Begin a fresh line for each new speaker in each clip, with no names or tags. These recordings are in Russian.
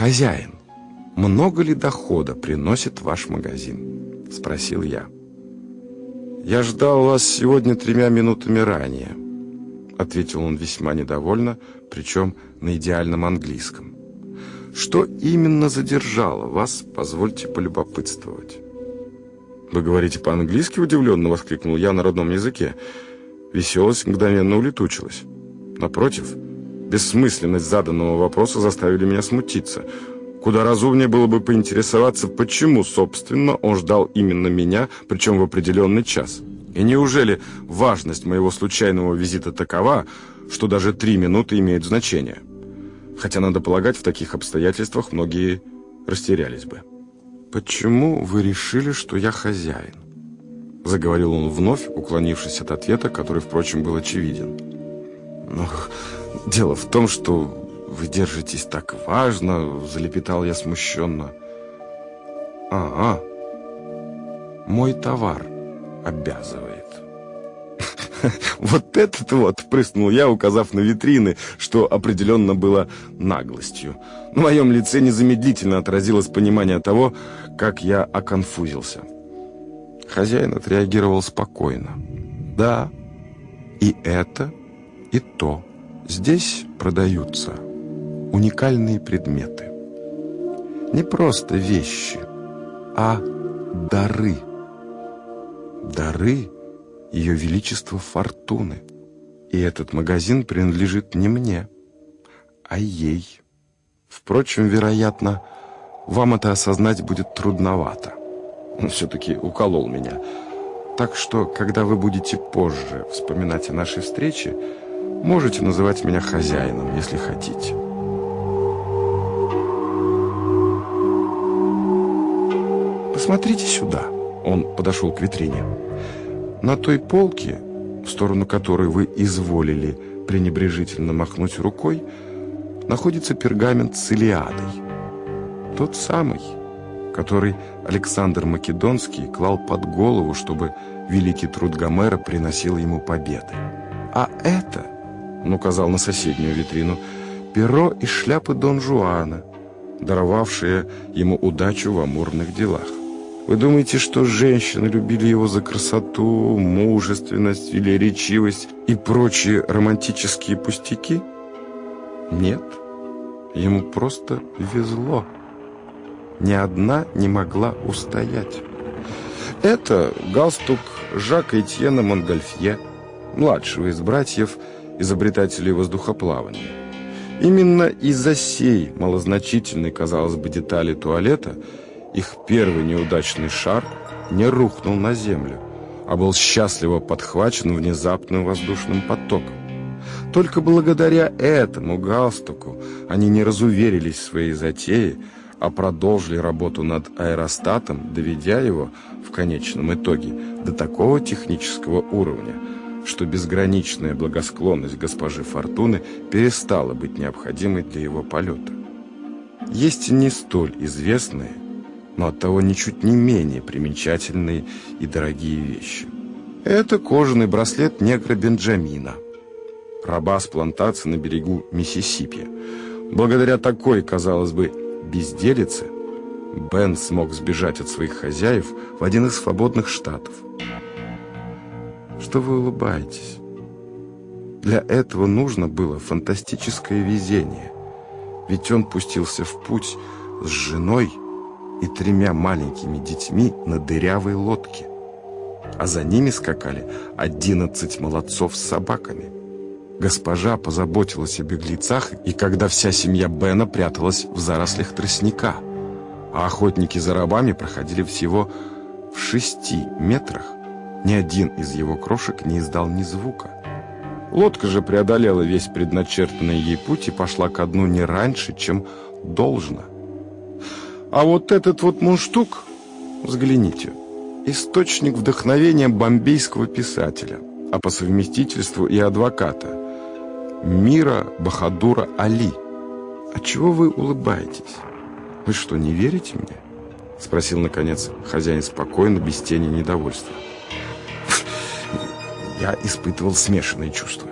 «Хозяин, много ли дохода приносит ваш магазин?» — спросил я. «Я ждал вас сегодня тремя минутами ранее», — ответил он весьма недовольно, причем на идеальном английском. «Что именно задержало вас, позвольте полюбопытствовать?» «Вы говорите по-английски?» — удивленно воскликнул я на родном языке. Веселость мгновенно улетучилась. Напротив, бессмысленность заданного вопроса заставили меня смутиться. Куда разумнее было бы поинтересоваться, почему, собственно, он ждал именно меня, причем в определенный час. И неужели важность моего случайного визита такова, что даже три минуты имеют значение? Хотя, надо полагать, в таких обстоятельствах многие растерялись бы. «Почему вы решили, что я хозяин?» Заговорил он вновь, уклонившись от ответа, который, впрочем, был очевиден. «Ну, дело в том, что вы держитесь так важно», — залепетал я смущенно. «Ага, мой товар обязывает». «Вот этот вот!» — прыснул я, указав на витрины, что определенно было наглостью. На моем лице незамедлительно отразилось понимание того, как я оконфузился. Хозяин отреагировал спокойно. «Да, и это, и то. Здесь продаются уникальные предметы. Не просто вещи, а дары. Дары Ее Величества Фортуны. И этот магазин принадлежит не мне, а ей. Впрочем, вероятно, вам это осознать будет трудновато. Он все-таки уколол меня. Так что, когда вы будете позже вспоминать о нашей встрече, можете называть меня хозяином, если хотите. Посмотрите сюда. Он подошел к витрине. На той полке, в сторону которой вы изволили пренебрежительно махнуть рукой, находится пергамент с Илиадой. Тот самый, который Александр Македонский клал под голову, чтобы великий труд Гомера приносил ему победы. А это, он указал на соседнюю витрину, перо и шляпы Дон Жуана, даровавшие ему удачу в амурных делах. Вы думаете, что женщины любили его за красоту, мужественность, велеречивость и прочие романтические пустяки? Нет, ему просто везло. Ни одна не могла устоять. Это галстук Жака Этьена Монгольфье, младшего из братьев, изобретателей воздухоплавания. Именно из-за сей малозначительной, казалось бы, детали туалета – их первый неудачный шар не рухнул на землю, а был счастливо подхвачен внезапным воздушным потоком. Только благодаря этому галстуку они не разуверились в своей затее, а продолжили работу над аэростатом, доведя его в конечном итоге до такого технического уровня, что безграничная благосклонность госпожи Фортуны перестала быть необходимой для его полета. Есть не столь известные, но оттого ничуть не менее примечательные и дорогие вещи. Это кожаный браслет негра Бенджамина, раба с плантации на берегу Миссисипи. Благодаря такой, казалось бы, безделице, Бен смог сбежать от своих хозяев в один из свободных штатов. Что вы улыбаетесь? Для этого нужно было фантастическое везение, ведь он пустился в путь с женой и тремя маленькими детьми на дырявой лодке. А за ними скакали одиннадцать молодцов с собаками. Госпожа позаботилась о беглецах, и когда вся семья Бена пряталась в зарослях тростника, а охотники за рабами проходили всего в шести метрах, ни один из его крошек не издал ни звука. Лодка же преодолела весь предначертанный ей путь и пошла ко дну не раньше, чем должно. А вот этот вот мундштук, взгляните, источник вдохновения бомбейского писателя, а по совместительству и адвоката, Мира Бахадура Али. А чего вы улыбаетесь? Вы что, не верите мне? Спросил, наконец, хозяин спокойно, без тени недовольства. Я испытывал смешанные чувства.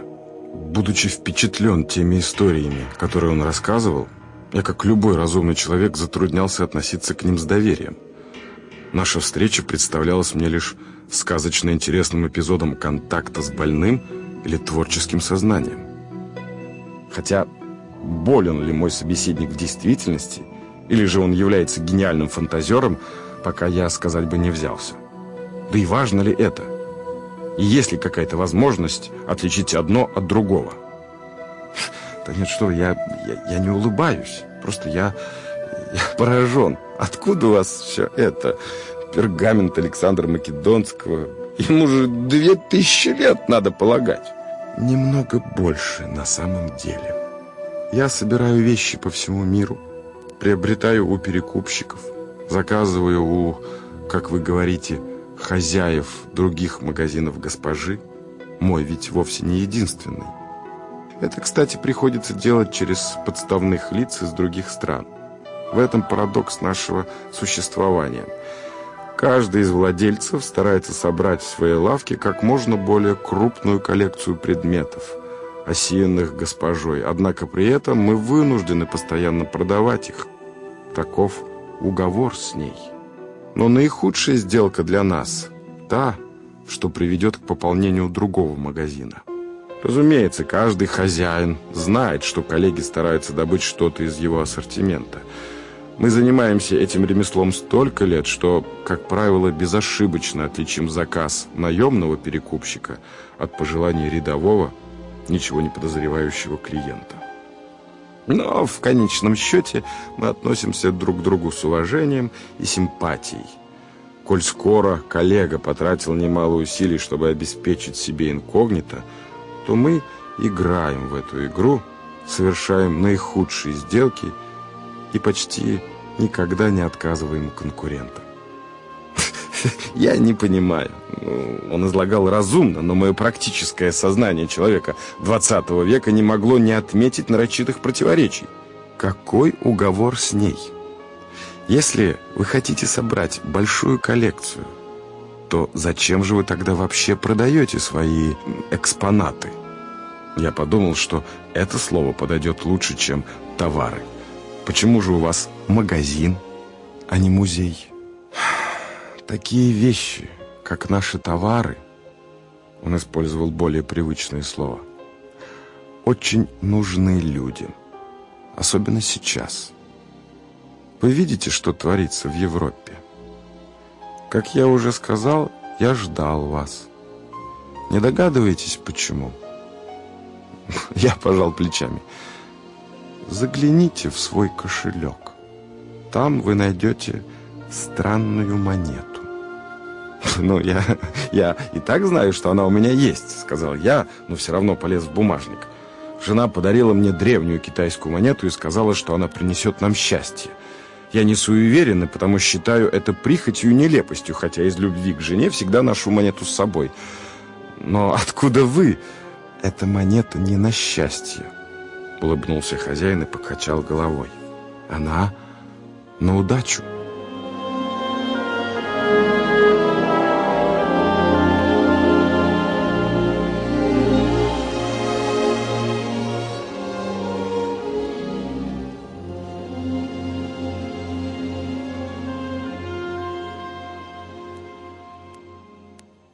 Будучи впечатлен теми историями, которые он рассказывал, Я, как любой разумный человек, затруднялся относиться к ним с доверием. Наша встреча представлялась мне лишь сказочно интересным эпизодом контакта с больным или творческим сознанием. Хотя болен ли мой собеседник в действительности, или же он является гениальным фантазером, пока я сказать бы не взялся. Да и важно ли это? И есть ли какая-то возможность отличить одно от другого? Да нет, что я, я, я не улыбаюсь. Просто я, я поражен. Откуда у вас все это? Пергамент Александра Македонского. Ему же две тысячи лет, надо полагать. Немного больше на самом деле. Я собираю вещи по всему миру, приобретаю у перекупщиков, заказываю у, как вы говорите, хозяев других магазинов госпожи. Мой ведь вовсе не единственный. Это, кстати, приходится делать через подставных лиц из других стран. В этом парадокс нашего существования. Каждый из владельцев старается собрать в своей лавке как можно более крупную коллекцию предметов, осеянных госпожой. Однако при этом мы вынуждены постоянно продавать их. Таков уговор с ней. Но наихудшая сделка для нас – та, что приведет к пополнению другого магазина. Разумеется, каждый хозяин знает, что коллеги стараются добыть что-то из его ассортимента. Мы занимаемся этим ремеслом столько лет, что, как правило, безошибочно отличим заказ наемного перекупщика от пожеланий рядового, ничего не подозревающего клиента. Но в конечном счете мы относимся друг к другу с уважением и симпатией. Коль скоро коллега потратил немало усилий, чтобы обеспечить себе инкогнито, то мы играем в эту игру, совершаем наихудшие сделки и почти никогда не отказываем конкурентам. Я не понимаю. Ну, он излагал разумно, но мое практическое сознание человека 20 века не могло не отметить нарочитых противоречий. Какой уговор с ней? Если вы хотите собрать большую коллекцию, то зачем же вы тогда вообще продаете свои экспонаты? Я подумал, что это слово подойдет лучше, чем товары. Почему же у вас магазин, а не музей? Такие вещи, как наши товары, он использовал более привычные слова, очень нужны людям, особенно сейчас. Вы видите, что творится в Европе? Как я уже сказал, я ждал вас. Не догадываетесь, почему? Я пожал плечами. Загляните в свой кошелек. Там вы найдете странную монету. «Ну, я, я и так знаю, что она у меня есть», — сказал я, но все равно полез в бумажник. Жена подарила мне древнюю китайскую монету и сказала, что она принесет нам счастье. Я не суеверен, и потому считаю это прихотью и нелепостью, хотя из любви к жене всегда ношу монету с собой. Но откуда вы? Эта монета не на счастье, улыбнулся хозяин и покачал головой. Она на удачу.